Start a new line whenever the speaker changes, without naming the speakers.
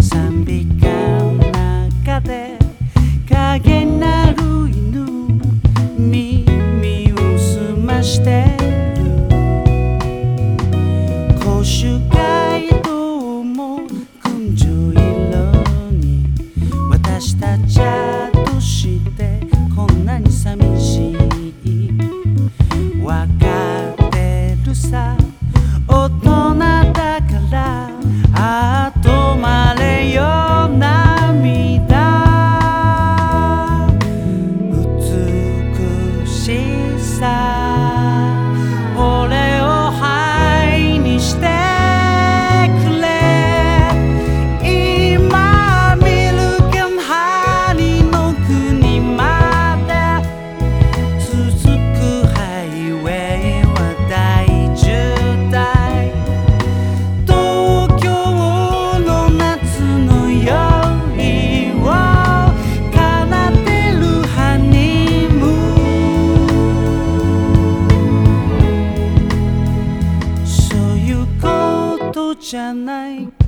賛美歌の中で影なる犬耳を澄まして Chennai. Mm.